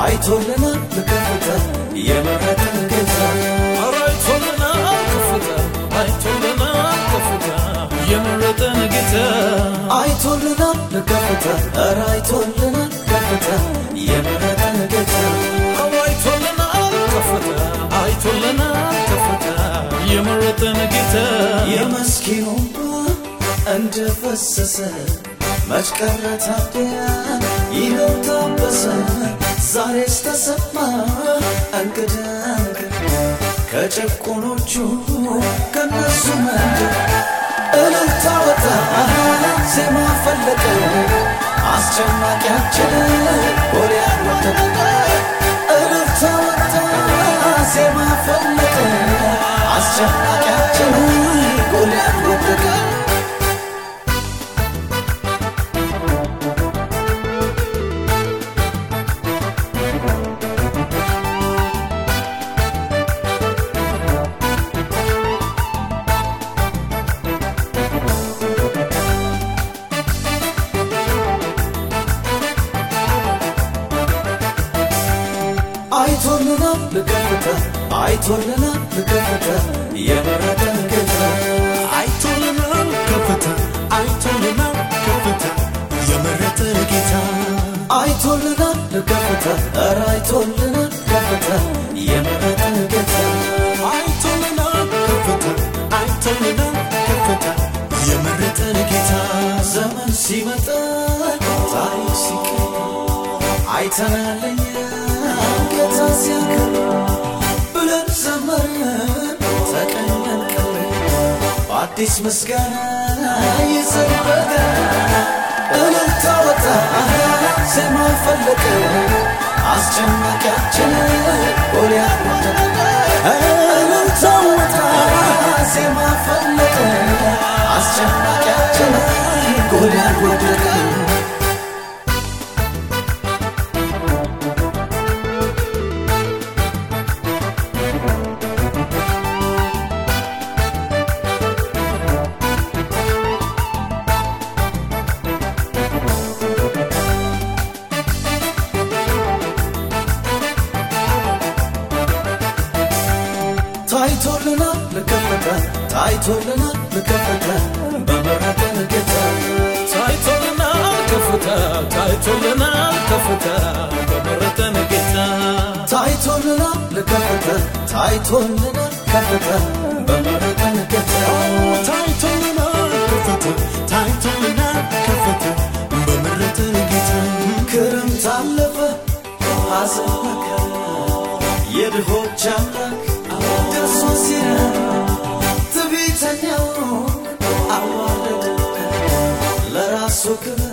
አይቶልናል ከፍታ የመረጠን ጌታ ኧረ አይቶልናል ከፍታ አይቶልናል ከፍታ የመረጠን ጌታ አይቶልናል ከፍታ ኧረ አይቶልናል ከፍታ የመረጠን ጌታ ከፍታ ከፍታ የመረጠን ጌታ የመስኪኑ እንደ ፈሰሰ መች ቀረ ታዲያ ይኸው ታበሰ ዛሬስ ተሰማ እንግዳ ከጨቆኖቹ ከነሱ መንደር እልልታ ወጣ ዜማ ፈለቀ አስጨናቂያችን ጎልያድ ወደቀ አይቶልናል ከፍታ አይቶልናል ከፍታ የመረጠን ጌታ አይቶልናል ከፍታ አይቶልናል ከፍታ የመረጠን ጌታ አይቶልናል ከፍታ ኧረ አይቶልናል ከፍታ የመረጠን ጌታ አይቶልናል ከፍታ አይቶልናል ከፍታ የመረጠን ጌታ ዘመን ሲመጣ ታሪክ ሲቀየር አይተናለኝ ቀረ በአዲስ ምስጋና ይዘበገ እልልታ ወጣ። ዜማ ፈለቀ። አስጨናቂያችን ጎልያድ እልልታ ወጣ። ዜማ ፈለቀ። አስጨናቂያችን ጎልያድ ወደቀ ታይቶልናል ከፍታ ታይቶልናል ከፍታ በመረጠን ጌታ ታይቶልናል ከፍታ ታይቶልናል ከፍታ በመረጠን ጌታ ታይቶልናል ከፍታ ታይቶልናል ከፍታ በመረጠን ጌታ ታይቶልናል ከፍታ ታይቶልናል ከፍታ በመረጠን ጌታ ክረምት አለፈ ሐዘን የድሆች አምላክ ለራሱ ክብር